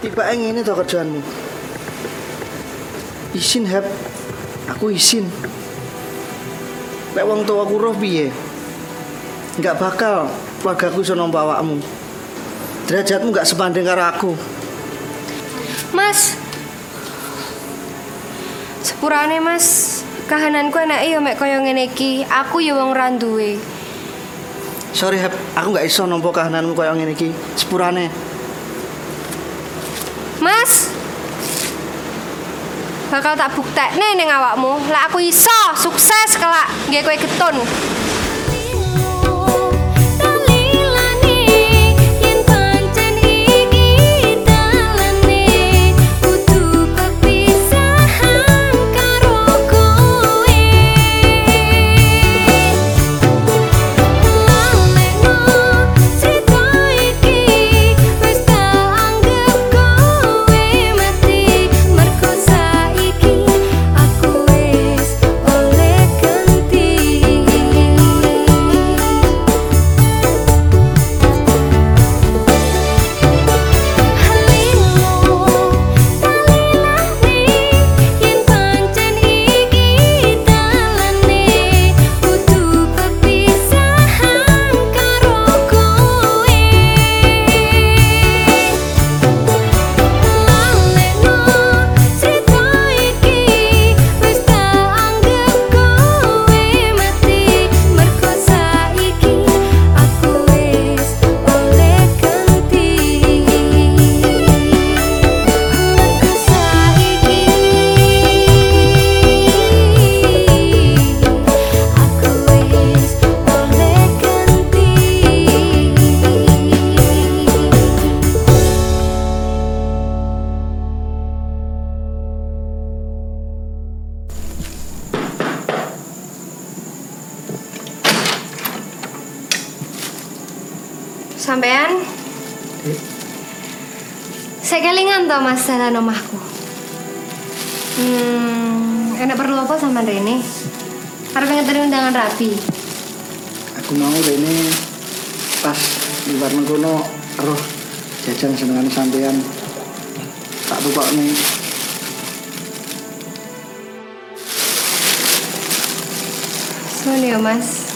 Tibake ngene to kerjaanmu. Isin, Hep. Aku isin. Lek wong tuaku roh piye? Enggak bakal keluargaku iso nampa awakmu. Derajatmu enggak sebanding karo aku. Mas. Sepurane Mas, kahananku enake ya mek kaya ngene iki. Aku ya wong ra duwe. Sorry, Hep. Aku enggak iso nampa kahananmu kaya ngene iki. Sepurane. Mas. Bakal tak buktekne ning awakmu, lek aku iso sukses kelak nggih kowe getun. Saya kelingan mas jalan omahku. Hmm, enak perlu apa sama Rene? Harus ngeteri undangan rapi. Aku mau ini pas di luar kono roh jajan senengan sampean. Tak lupa nih. Sun ya mas,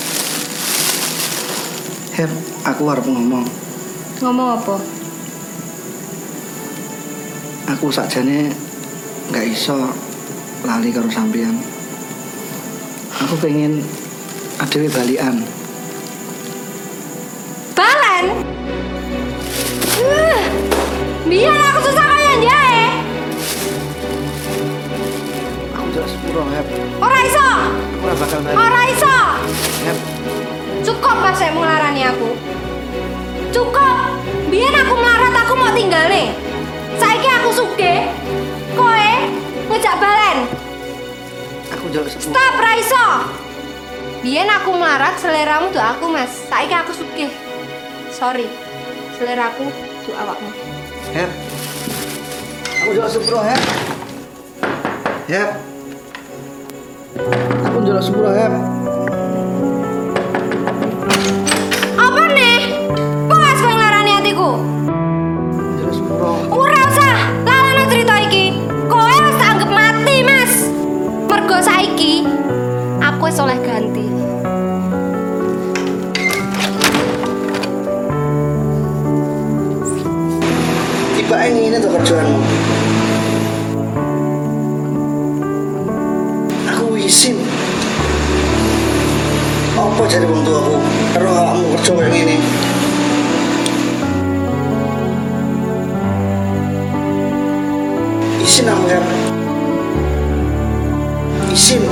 Her, aku harus ngomong. ngomong apa? Aku sakjane nggak iso lali karo sampean. Aku pengen adewe balikan. Balen? Uh, biar aku susah kaya jahe. Aku jelas sepuro, Heb. Ora iso, ora bakal balik. ora iso. Heb, Cukup mas saya ngelarani aku. Cukup. Biar aku melarat aku mau tinggal nih. Saiki aku suge. Koe ngejak balen. aku jelas sepuro. Stop Raiso. Biar aku melarat seleramu tuh aku mas. Saiki aku suge. Sorry. Seleraku tuh awakmu. Heb. Aku jelas sepuro, Heb. Heb. Aku jelas sepuro, Heb. aing ini tuh kerjaanmu aku wisin apa jadi wong aku karo kamu kerja yang ini isin amgar isin